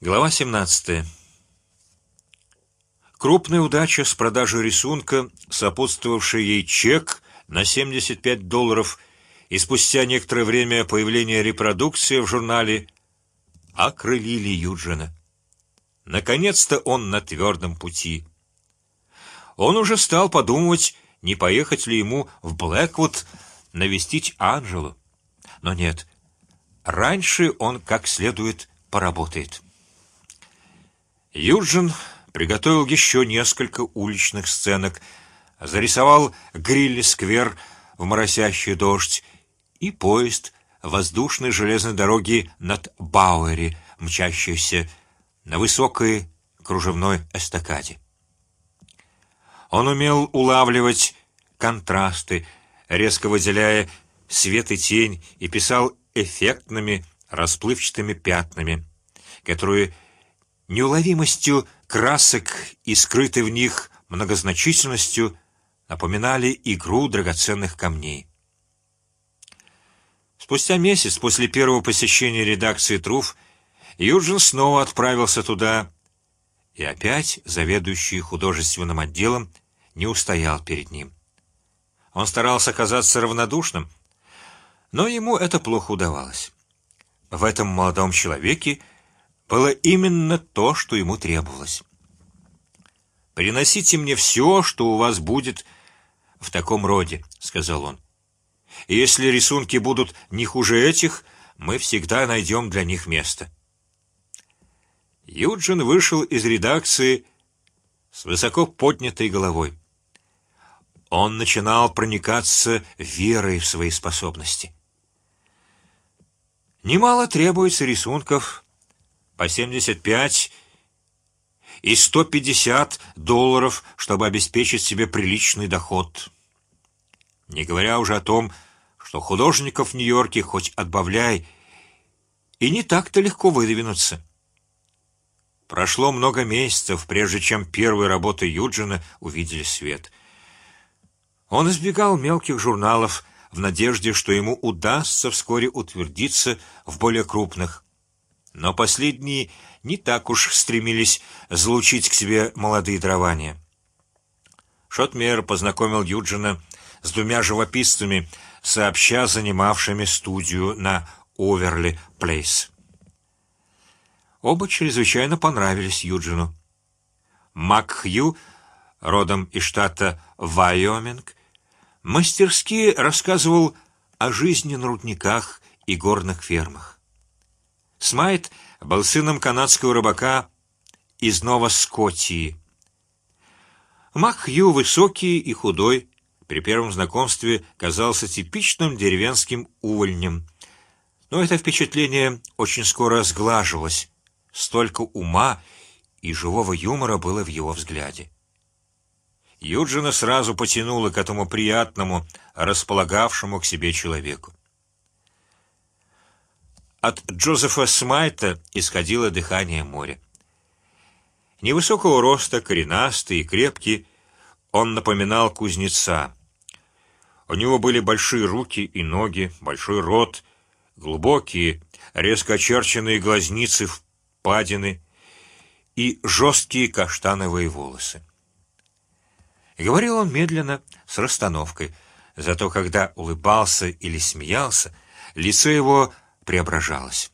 Глава 17. Крупная удача с продажей рисунка, сопутствовавший ей чек на 75 долларов, и спустя некоторое время появление репродукции в журнале окрылили Юджина. Наконец-то он на твердом пути. Он уже стал подумывать, не поехать ли ему в Блэквуд навестить Анжелу, но нет. Раньше он как следует поработает. Юджин приготовил еще несколько уличных сценок, зарисовал гриль сквер в моросящий дождь и поезд воздушной железной дороги над Бауэри, мчащийся на высокой кружевной эстакаде. Он умел улавливать контрасты, резко выделяя свет и тень, и писал эффектными расплывчатыми пятнами, которые неуловимостью красок и скрытой в них многозначительностью напоминали игру драгоценных камней. Спустя месяц после первого посещения редакции Труф Юджин снова отправился туда, и опять заведующий художественным отделом не устоял перед ним. Он старался казаться равнодушным, но ему это плохо удавалось. В этом молодом человеке было именно то, что ему требовалось. Приносите мне все, что у вас будет в таком роде, сказал он. И если рисунки будут не хуже этих, мы всегда найдем для них место. Юджин вышел из редакции с высоко поднятой головой. Он начинал проникаться верой в свои способности. Немало требуется рисунков по 75 и 150 долларов, чтобы обеспечить себе приличный доход. Не говоря уже о том, что художников в Нью-Йорке хоть отбавляй, и не так-то легко выдвинуться. Прошло много месяцев, прежде чем первые работы Юджина увидели свет. Он избегал мелких журналов в надежде, что ему удастся вскоре утвердиться в более крупных но последние не так уж стремились залучить к себе молодые дарования. Шотмер познакомил Юджина с двумя живописцами, сообща занимавшими студию на Оверли Плейс. Оба чрезвычайно понравились Юджину. Мак Хью, родом из штата Вайоминг, мастерски рассказывал о жизни на рудниках и горных фермах. Смайт был сыном канадского рыбака из Нова-Скотии. Макхью высокий и худой, при первом знакомстве казался типичным деревенским увольнем, но это впечатление очень скоро сглаживалось. Столько ума и живого юмора было в его взгляде. Юджина сразу потянуло к этому приятному, располагавшему к себе человеку. От Джозефа Смайта исходило дыхание моря. Невысокого роста, коренастый и крепкий, он напоминал кузнеца. У него были большие руки и ноги, большой рот, глубокие, резко очерченные глазницы, впадины и жесткие каштановые волосы. Говорил он медленно, с расстановкой, зато когда улыбался или смеялся, лицо его преображалось.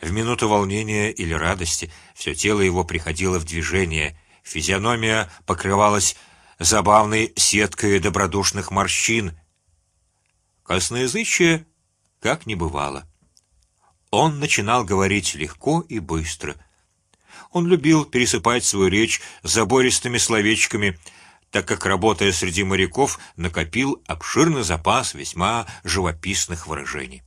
В минуту волнения или радости все тело его приходило в движение, физиономия покрывалась забавной сеткой добродушных морщин. Косноязычие как не бывало. Он начинал говорить легко и быстро. Он любил пересыпать свою речь забористыми словечками, так как работая среди моряков накопил обширный запас весьма живописных выражений.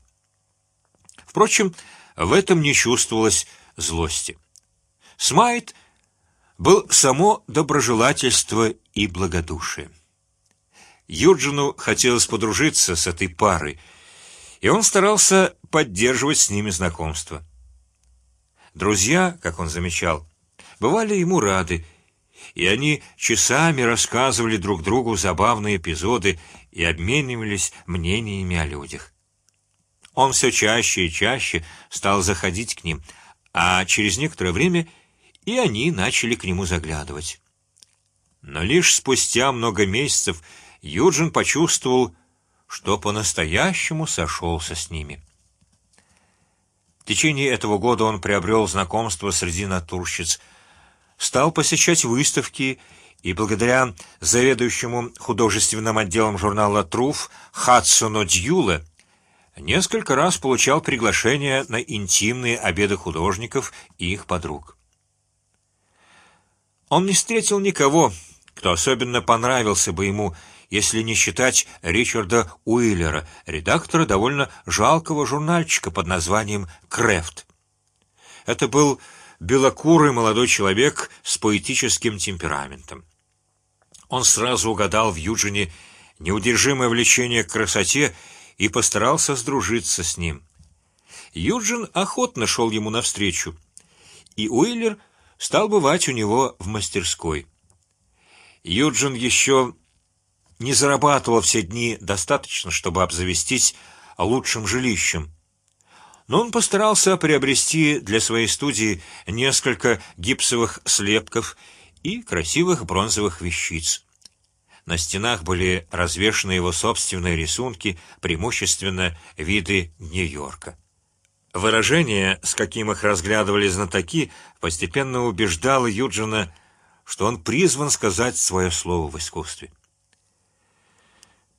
Впрочем, в этом не чувствовалось злости. Смайт был само доброжелательство и благодушие. Юджину хотелось подружиться с этой парой, и он старался поддерживать с ними знакомство. Друзья, как он замечал, бывали ему рады, и они часами рассказывали друг другу забавные эпизоды и обменивались мнениями о людях. Он все чаще и чаще стал заходить к ним, а через некоторое время и они начали к нему заглядывать. Но лишь спустя много месяцев Юджин почувствовал, что по-настоящему сошелся с ними. В течение этого года он приобрел знакомство среди натурщиц, стал посещать выставки и благодаря заведующему художественным отделом журнала Труф Хадсону Дьюле несколько раз получал приглашения на интимные обеды художников и их подруг. Он не встретил никого, кто особенно понравился бы ему, если не считать Ричарда Уиллера, редактора довольно жалкого журнальчика под названием Крефт. Это был белокурый молодой человек с поэтическим темпераментом. Он сразу угадал в Юджине неудержимое влечение к красоте и постарался сдружиться с ним. Юджин охотно шел ему навстречу, и Уиллер стал бывать у него в мастерской. Юджин еще не зарабатывал все дни достаточно, чтобы обзавестись лучшим жилищем, но он постарался приобрести для своей студии несколько гипсовых слепков и красивых бронзовых вещиц. На стенах были развешаны его собственные рисунки, преимущественно виды Нью-Йорка. Выражение, с каким их разглядывали знатоки, постепенно убеждало Юджина, что он призван сказать свое слово в искусстве.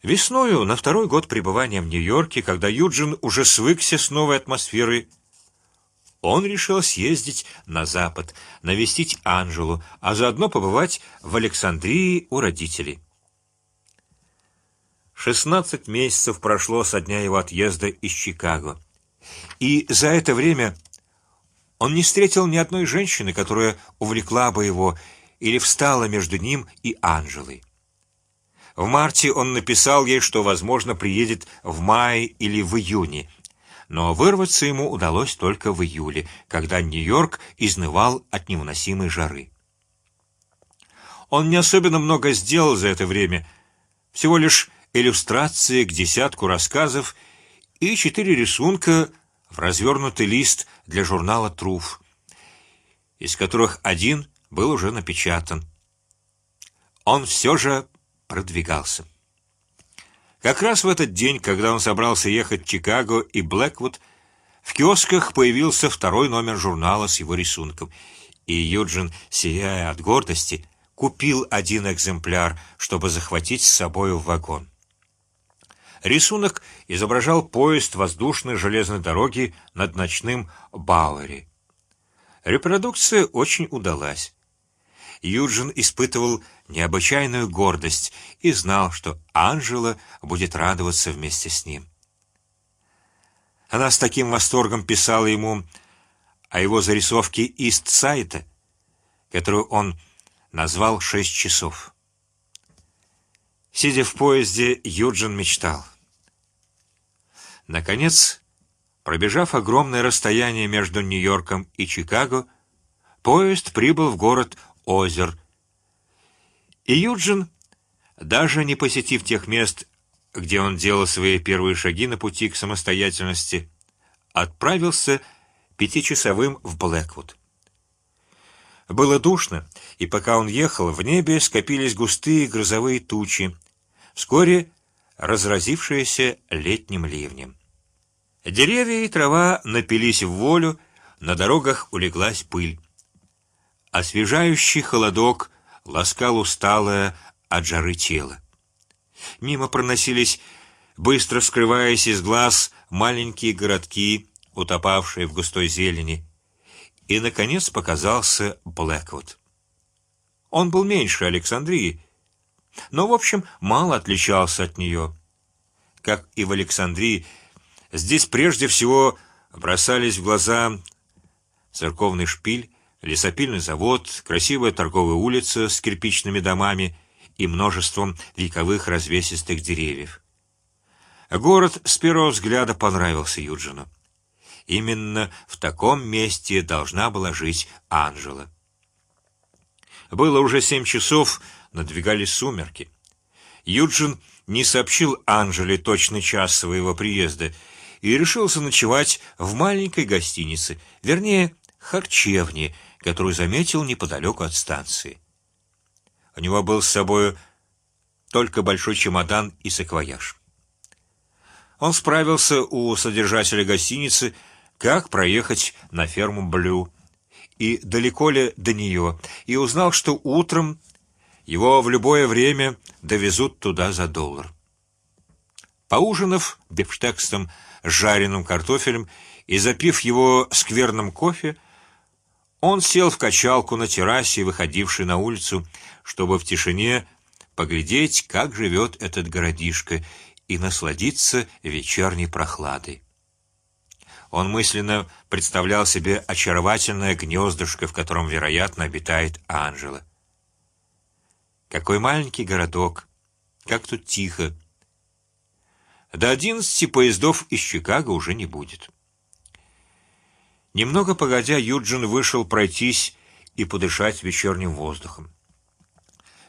Весною на второй год пребывания в Нью-Йорке, когда Юджин уже свыкся с новой атмосферой, он решил съездить на запад, навестить Анжелу, а заодно побывать в Александрии у родителей. Шестнадцать месяцев прошло со дня его отъезда из Чикаго, и за это время он не встретил ни одной женщины, которая увлекла бы его или встала между ним и Анжелой. В марте он написал ей, что возможно приедет в мае или в июне, но вырваться ему удалось только в июле, когда Нью-Йорк изнывал от невыносимой жары. Он не особенно много сделал за это время, всего лишь иллюстрации к десятку рассказов и четыре рисунка в развернутый лист для журнала Труф, из которых один был уже напечатан. Он все же продвигался. Как раз в этот день, когда он собрался ехать в Чикаго и Блэквуд, в киосках появился второй номер журнала с его рисунком, и Юджин, сияя от гордости, купил один экземпляр, чтобы захватить с собой в вагон. Рисунок изображал поезд воздушной железной дороги над ночным Бауэри. Репродукция очень удалась. Юджин испытывал необычайную гордость и знал, что Анжела будет радоваться вместе с ним. Она с таким восторгом писала ему о его зарисовке Ист-Сайта, которую он назвал шесть часов. Сидя в поезде, Юджин мечтал. Наконец, пробежав огромное расстояние между Нью-Йорком и Чикаго, поезд прибыл в город Озер. И Юджин, даже не посетив тех мест, где он делал свои первые шаги на пути к самостоятельности, отправился пятичасовым в Блэквуд. Было душно, и пока он ехал, в небе скопились густые грозовые тучи, вскоре разразившиеся летним ливнем. Деревья и трава напились в волю, на дорогах улеглась пыль. Освежающий холодок ласкал усталое от жары тело. Мимо проносились, быстро скрываясь из глаз, маленькие городки, утопавшие в густой зелени, и наконец показался Блэквуд. Он был меньше Александрии, но в общем мало отличался от нее. Как и в Александрии, Здесь прежде всего бросались в глаза церковный шпиль, лесопильный завод, красивая торговая улица с кирпичными домами и множеством вековых развесистых деревьев. Город с первого взгляда понравился Юджину. Именно в таком месте должна была жить Анжела. Было уже семь часов, надвигались сумерки. Юджин не сообщил Анжеле точный час своего приезда и решился ночевать в маленькой гостинице, вернее, харчевни, которую заметил неподалеку от станции. У него был с собой только большой чемодан и саквояж. Он справился у содержателя гостиницы, как проехать на ферму Блю и далеко ли до нее, и узнал, что утром его в любое время довезут туда за доллар. Поужинав бифштексом жареным картофелем и запив его скверным кофе, он сел в качалку на террасе, выходившей на улицу, чтобы в тишине поглядеть, как живет этот городишко, и насладиться вечерней прохладой. Он мысленно представлял себе очаровательное гнездышко, в котором, вероятно, обитает Анжела. Какой маленький городок, как тут тихо. До одиннадцати поездов из Чикаго уже не будет. Немного погодя, Юджин вышел пройтись и подышать вечерним воздухом.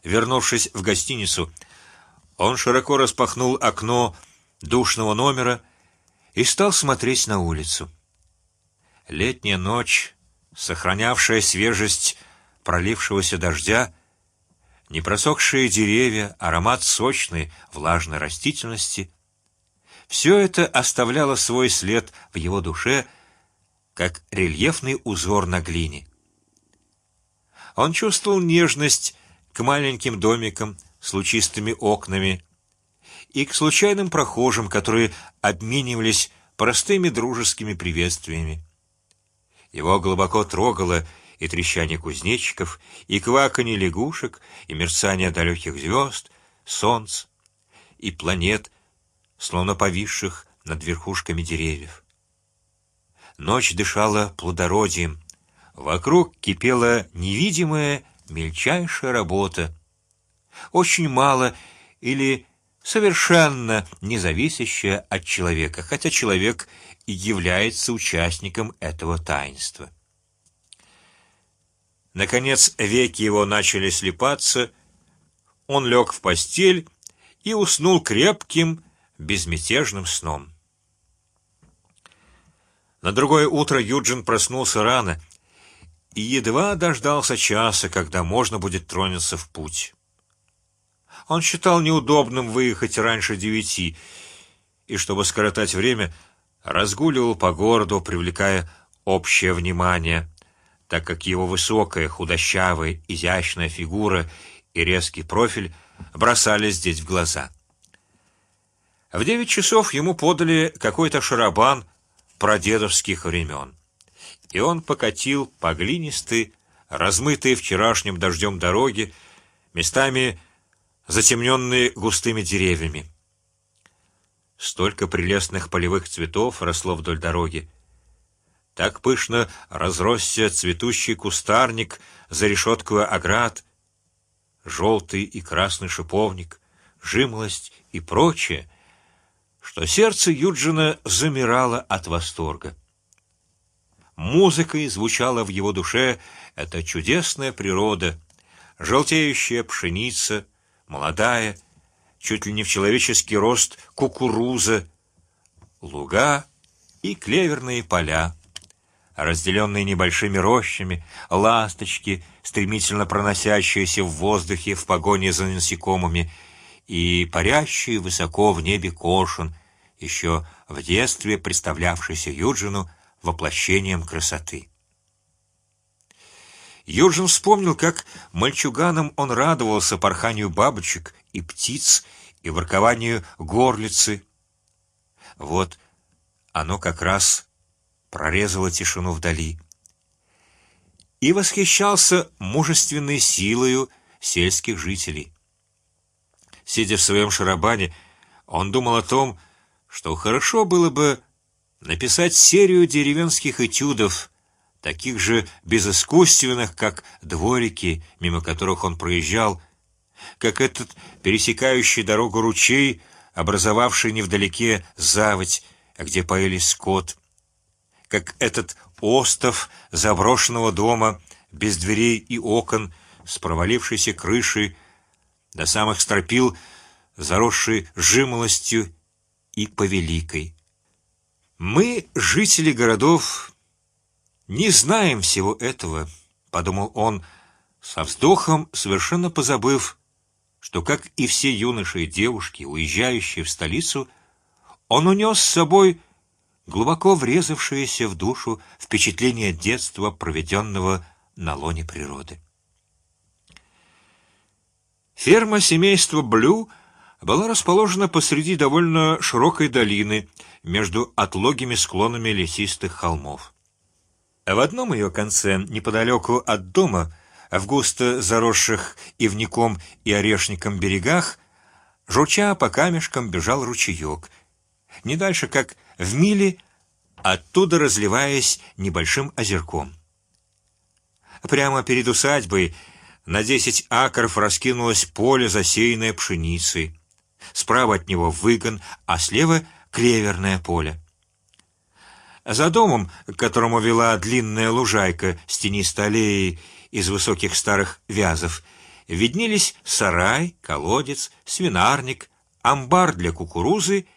Вернувшись в гостиницу, он широко распахнул окно душного номера и стал смотреть на улицу. Летняя ночь, сохранявшая свежесть пролившегося дождя, непросохшие деревья, аромат сочной влажной растительности, все это оставляло свой след в его душе, как рельефный узор на глине. Он чувствовал нежность к маленьким домикам с лучистыми окнами и к случайным прохожим, которые обменивались простыми дружескими приветствиями. Его глубоко трогало и трещание кузнечиков, и кваканье лягушек, и мерцание далеких звезд, солнц и планет, словно повисших над верхушками деревьев. Ночь дышала плодородием, вокруг кипела невидимая мельчайшая работа, очень мало или совершенно не зависящая от человека, хотя человек и является участником этого таинства. Наконец веки его начали слепаться, он лег в постель и уснул крепким, безмятежным сном. На другое утро Юджин проснулся рано и едва дождался часа, когда можно будет тронуться в путь. Он считал неудобным выехать раньше девяти, и чтобы скоротать время, разгуливал по городу, привлекая общее внимание, так как его высокая, худощавая, изящная фигура и резкий профиль бросались здесь в глаза. В девять часов ему подали какой-то шарабан прадедовских времен и он покатил по глинистой, размытой вчерашним дождем дороге, местами затемненные густыми деревьями. Столько прелестных полевых цветов росло вдоль дороги. Так пышно разросся цветущий кустарник за решеткой оград, желтый и красный шиповник, жимолость и прочее, что сердце Юджина замирало от восторга. Музыкой звучала в его душе эта чудесная природа, желтеющая пшеница, молодая, чуть ли не в человеческий рост кукуруза, луга и клеверные поля, разделенные небольшими рощами, ласточки, стремительно проносящиеся в воздухе в погоне за насекомыми, и парящие высоко в небе кошен, еще в детстве представлявшийся Юджину воплощением красоты. Юджин вспомнил, как мальчуганом он радовался порханию бабочек и птиц и воркованию горлицы. Вот оно как раз прорезало тишину вдали. И восхищался мужественной силою сельских жителей. Сидя в своем шарабане, он думал о том, что хорошо было бы написать серию деревенских этюдов, таких же безыскусственных, как дворики, мимо которых он проезжал, как этот пересекающий дорогу ручей, образовавший невдалеке заводь, где поели скот, как этот остов заброшенного дома без дверей и окон, с провалившейся крышей, до самых стропил, заросший жимолостью и повеликой. Мы, жители городов, не знаем всего этого, подумал он со вздохом, совершенно позабыв, что, как и все юноши и девушки, уезжающие в столицу, он унес с собой глубоко врезавшееся в душу впечатление детства, проведенного на лоне природы. Ферма семейства Блю была расположена посреди довольно широкой долины между отлогими склонами лесистых холмов. В одном ее конце, неподалеку от дома, в густо заросших ивником и орешником берегах, журча по камешкам бежал ручеек, не дальше как в миле, оттуда разливаясь небольшим озерком. Прямо перед усадьбой на десять акров раскинулось поле, засеянное пшеницей. Справа от него выгон, а слева клеверное поле. За домом, к которому вела длинная лужайка с тенистой аллеей из высоких старых вязов, виднелись сарай, колодец, свинарник, амбар для кукурузы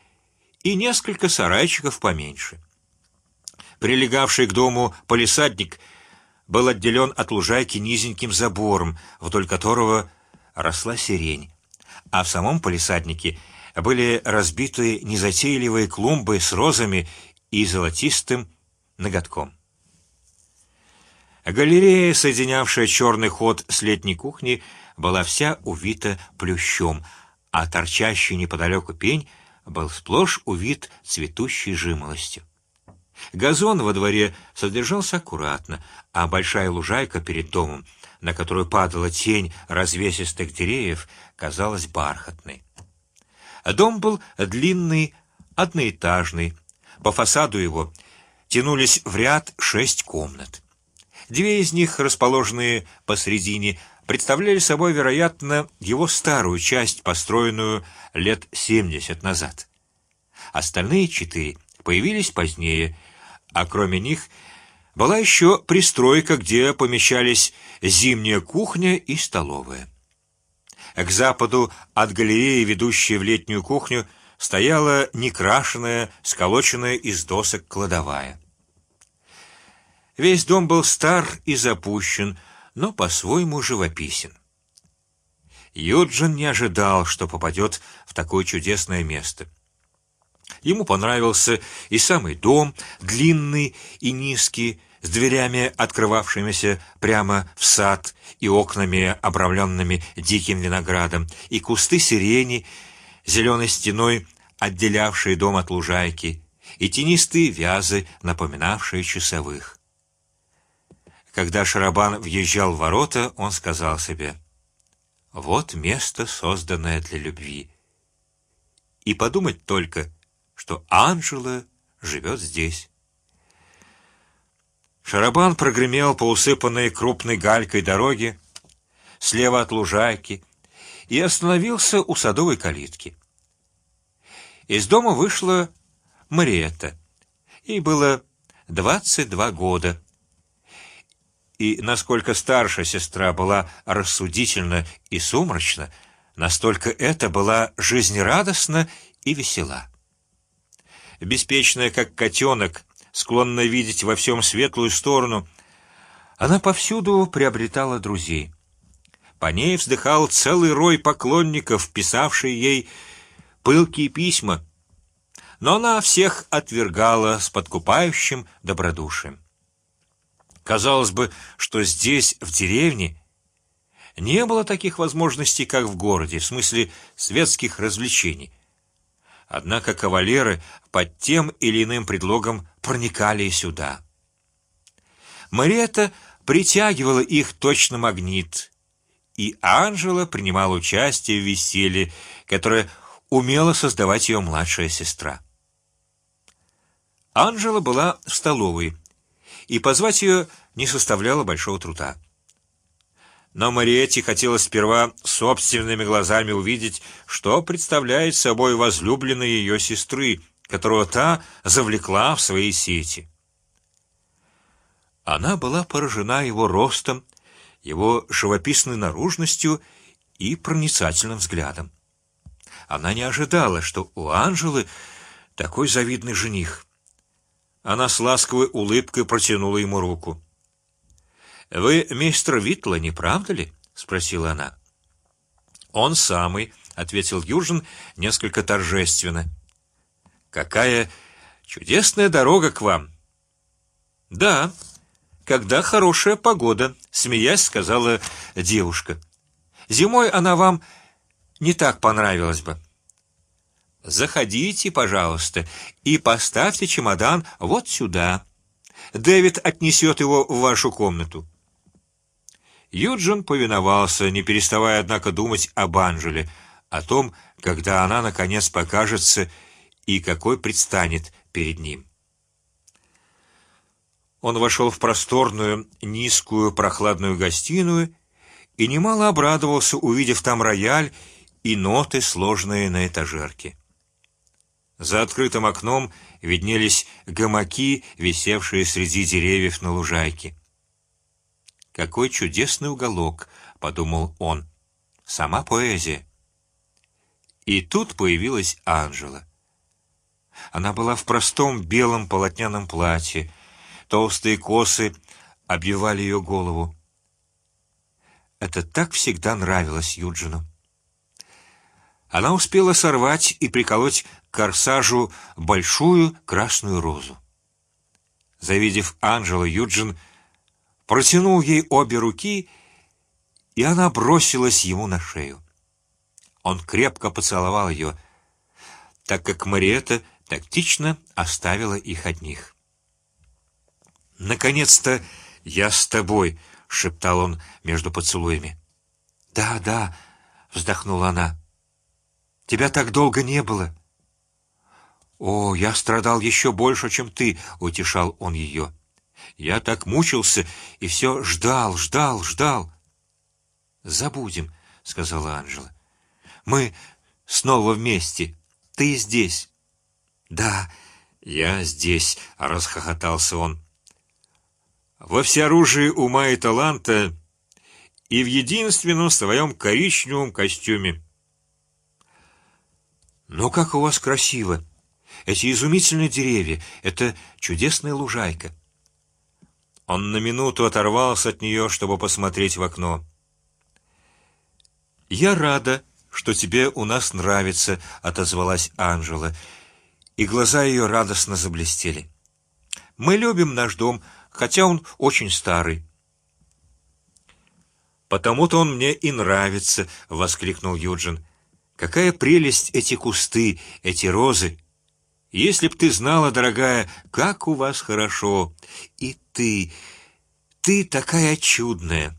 и несколько сарайчиков поменьше. Прилегавший к дому полисадник был отделен от лужайки низеньким забором, вдоль которого росла сирень, а в самом полисаднике были разбиты незатейливые клумбы с розами и золотистым ноготком. Галерея, соединявшая черный ход с летней кухней, была вся увита плющом, а торчащий неподалеку пень был сплошь увит цветущей жимолостью. Газон во дворе содержался аккуратно, а большая лужайка перед домом, на которую падала тень развесистых деревьев, казалась бархатной. Дом был длинный, одноэтажный. По фасаду его тянулись в ряд шесть комнат. Две из них, расположенные посредине, представляли собой, вероятно, его старую часть, построенную лет семьдесят назад. Остальные четыре появились позднее, а кроме них была еще пристройка, где помещались зимняя кухня и столовая. К западу от галереи, ведущей в летнюю кухню, стояла некрашенная, сколоченная из досок кладовая. Весь дом был стар и запущен, но по-своему живописен. Юджин не ожидал, что попадет в такое чудесное место. Ему понравился и самый дом, длинный и низкий, с дверями, открывавшимися прямо в сад, и окнами, обрамленными диким виноградом, и кусты сирени, зеленой стеной отделявшие дом от лужайки, и тенистые вязы, напоминавшие часовых. Когда Шарабан въезжал в ворота, он сказал себе: "Вот место, созданное для любви". И подумать только, что Анжела живет здесь. Шарабан прогремел по усыпанной крупной галькой дороге слева от лужайки и остановился у садовой калитки. Из дома вышла Мариетта. Ей было двадцать два года. И насколько старшая сестра была рассудительна и сумрачна, настолько эта была жизнерадостна и весела. Беспечная, как котенок, склонная видеть во всем светлую сторону, она повсюду приобретала друзей. По ней вздыхал целый рой поклонников, писавший ей пылкие письма, но она всех отвергала с подкупающим добродушием. Казалось бы, что здесь в деревне не было таких возможностей, как в городе, в смысле светских развлечений. Однако кавалеры под тем или иным предлогом проникали сюда. Мариетта притягивала их точно магнит, и Анжела принимала участие в веселье, которое умела создавать ее младшая сестра. Анжела была в столовой, и позвать ее не составляло большого труда. Но Мариетте хотелось сперва собственными глазами увидеть, что представляет собой возлюбленная ее сестры, которого та завлекла в свои сети. Она была поражена его ростом, его живописной наружностью и проницательным взглядом. Она не ожидала, что у Анжелы такой завидный жених. Она с ласковой улыбкой протянула ему руку. Вы мистер Витла, не правда ли? спросила она. Он самый, ответил Южин несколько торжественно. Какая чудесная дорога к вам. Да, когда хорошая погода, смеясь сказала девушка. Зимой она вам не так понравилась бы. Заходите, пожалуйста, и поставьте чемодан вот сюда. Дэвид отнесет его в вашу комнату. Юджин повиновался, не переставая, однако, думать об Анжеле, о том, когда она наконец покажется и какой предстанет перед ним. Он вошел в просторную, низкую, прохладную гостиную и немало обрадовался, увидев там рояль и ноты, сложные на этажерке. За открытым окном виднелись гамаки, висевшие среди деревьев на лужайке. Какой чудесный уголок, подумал он. Сама поэзия. И тут появилась Анжела. Она была в простом белом полотняном платье, толстые косы обвивали ее голову. Это так всегда нравилось Юджину. Она успела сорвать и приколоть корсажу большую красную розу. Завидев Анжелу, Юджин протянул ей обе руки, и она бросилась ему на шею. Он крепко поцеловал ее, так как Мариэта тактично оставила их одних. Наконец-то я с тобой, шептал он между поцелуями. Да, да, вздохнула она. Тебя так долго не было. О, я страдал еще больше, чем ты, утешал он ее. Я так мучился и все ждал, ждал, ждал. Забудем, сказала Анжела. Мы снова вместе. Ты здесь. Да, я здесь, расхохотался он. Во всеоружии ума и таланта и в единственном своем коричневом костюме. Но как у вас красиво! Эти изумительные деревья, это чудесная лужайка. Он на минуту оторвался от нее, чтобы посмотреть в окно. Я рада, что тебе у нас нравится, отозвалась Анжела, и глаза ее радостно заблестели. Мы любим наш дом, хотя он очень старый. Потому-то он мне и нравится, воскликнул Юджин. Какая прелесть эти кусты, эти розы! Если б ты знала, дорогая, как у вас хорошо, и ты, ты такая чудная.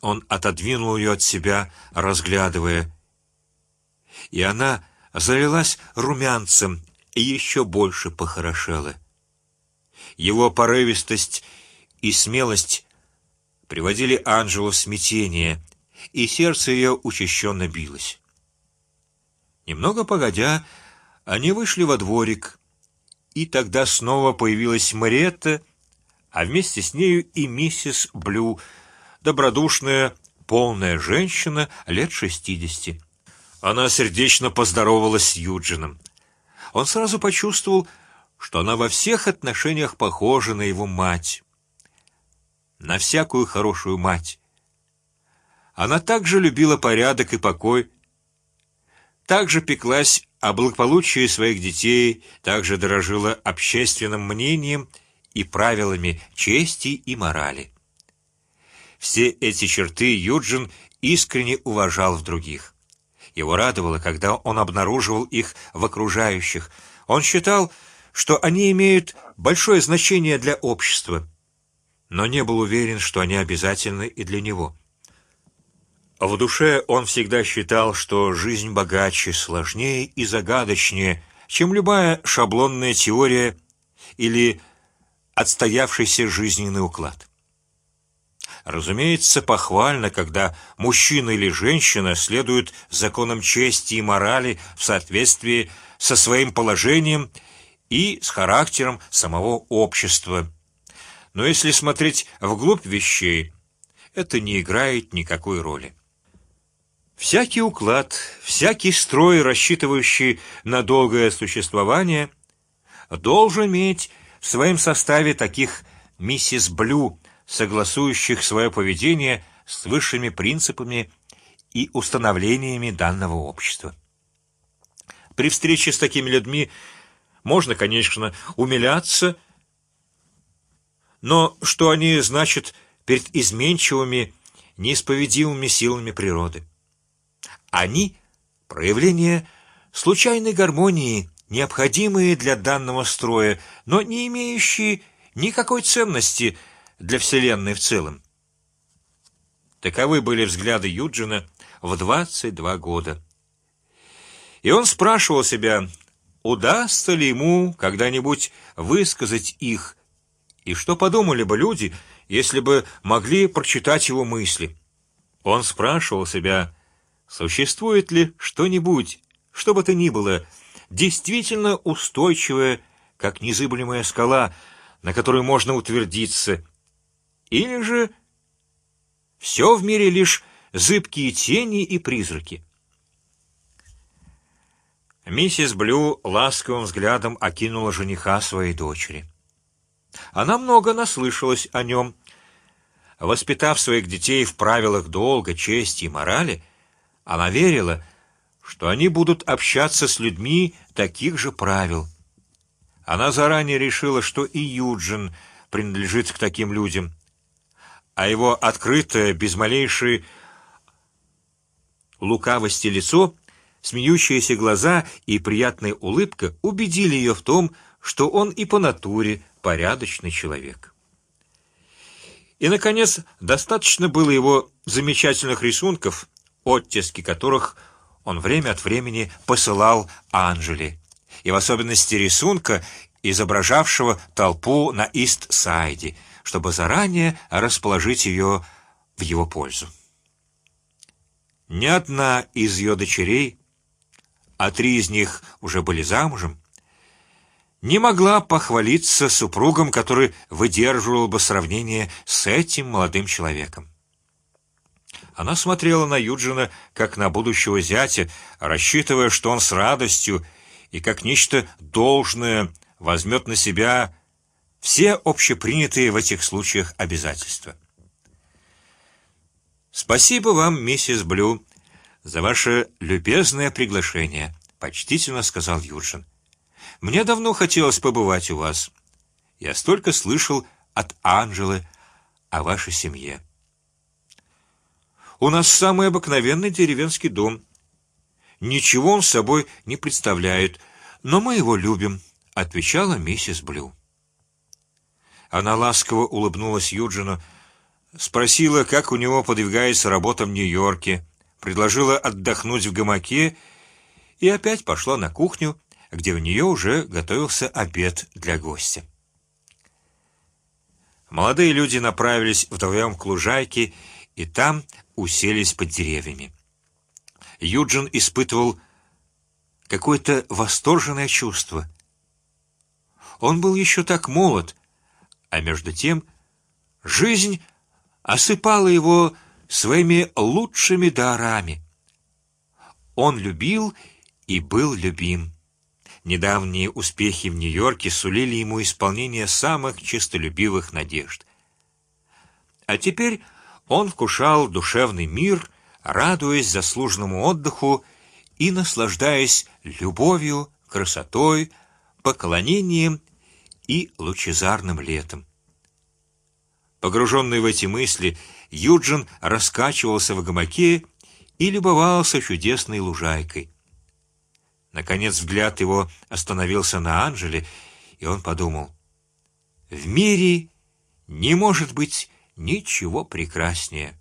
Он отодвинул ее от себя, разглядывая, и она залилась румянцем и еще больше похорошела. Его порывистость и смелость приводили Анжелу в смятение, и сердце ее учащенно билось. Немного погодя, они вышли во дворик, и тогда снова появилась Мариетта, а вместе с нею и миссис Блю, добродушная, полная женщина лет шестидесяти. Она сердечно поздоровалась с Юджином. Он сразу почувствовал, что она во всех отношениях похожа на его мать, на всякую хорошую мать. Она также любила порядок и покой, также пеклась о благополучии своих детей, также дорожила общественным мнением и правилами чести и морали. Все эти черты Юджин искренне уважал в других. Его радовало, когда он обнаруживал их в окружающих. Он считал, что они имеют большое значение для общества, но не был уверен, что они обязательны и для него. В душе он всегда считал, что жизнь богаче, сложнее и загадочнее, чем любая шаблонная теория или отстоявшийся жизненный уклад. Разумеется, похвально, когда мужчина или женщина следуют законам чести и морали в соответствии со своим положением и с характером самого общества. Но если смотреть вглубь вещей, это не играет никакой роли. Всякий уклад, всякий строй, рассчитывающий на долгое существование, должен иметь в своем составе таких миссис Блю, согласующих свое поведение с высшими принципами и установлениями данного общества. При встрече с такими людьми можно, конечно, умиляться, но что они значат перед изменчивыми, неисповедимыми силами природы? Они проявление случайной гармонии, необходимые для данного строя, но не имеющие никакой ценности для вселенной в целом. Таковы были взгляды Юджина в двадцать два года. И он спрашивал себя, удастся ли ему когда-нибудь высказать их, и что подумали бы люди, если бы могли прочитать его мысли. Он спрашивал себя, существует ли что-нибудь, что бы то ни было, действительно устойчивое, как незыблемая скала, на которой можно утвердиться, или же все в мире лишь зыбкие тени и призраки. Миссис Блю ласковым взглядом окинула жениха своей дочери. Она много наслышалась о нем. Воспитав своих детей в правилах долга, чести и морали, она верила, что они будут общаться с людьми таких же правил. Она заранее решила, что и Юджин принадлежит к таким людям, а его открытое, без малейшей лукавости лицо смеющиеся глаза и приятная улыбка убедили ее в том, что он и по натуре порядочный человек. И, наконец, достаточно было его замечательных рисунков, оттиски которых он время от времени посылал Анжели, и в особенности рисунка, изображавшего толпу на Ист-Сайде, чтобы заранее расположить ее в его пользу. Ни одна из ее дочерей а три из них уже были замужем, не могла похвалиться супругом, который выдерживал бы сравнение с этим молодым человеком. Она смотрела на Юджина как на будущего зятя, рассчитывая, что он с радостью и как нечто должное возьмет на себя все общепринятые в этих случаях обязательства. Спасибо вам, миссис Блю, за ваше любезное приглашение, почтительно сказал Юджин. Мне давно хотелось побывать у вас. Я столько слышал от Анжелы о вашей семье. У нас самый обыкновенный деревенский дом. Ничего он собой не представляет, но мы его любим, отвечала миссис Блю. Она ласково улыбнулась Юджину, спросила, как у него подвигается работа в Нью-Йорке предложила отдохнуть в гамаке и опять пошла на кухню, где у нее уже готовился обед для гостя. Молодые люди направились вдвоем к лужайке и там уселись под деревьями. Юджин испытывал какое-то восторженное чувство. Он был еще так молод, а между тем жизнь осыпала его своими лучшими дарами. Он любил и был любим. Недавние успехи в Нью-Йорке сулили ему исполнение самых честолюбивых надежд. А теперь он вкушал душевный мир, радуясь заслуженному отдыху и наслаждаясь любовью, красотой, поклонением и лучезарным летом. Погруженный в эти мысли, Юджин раскачивался в гамаке и любовался чудесной лужайкой. Наконец взгляд его остановился на Анжеле, и он подумал: в мире не может быть ничего прекраснее.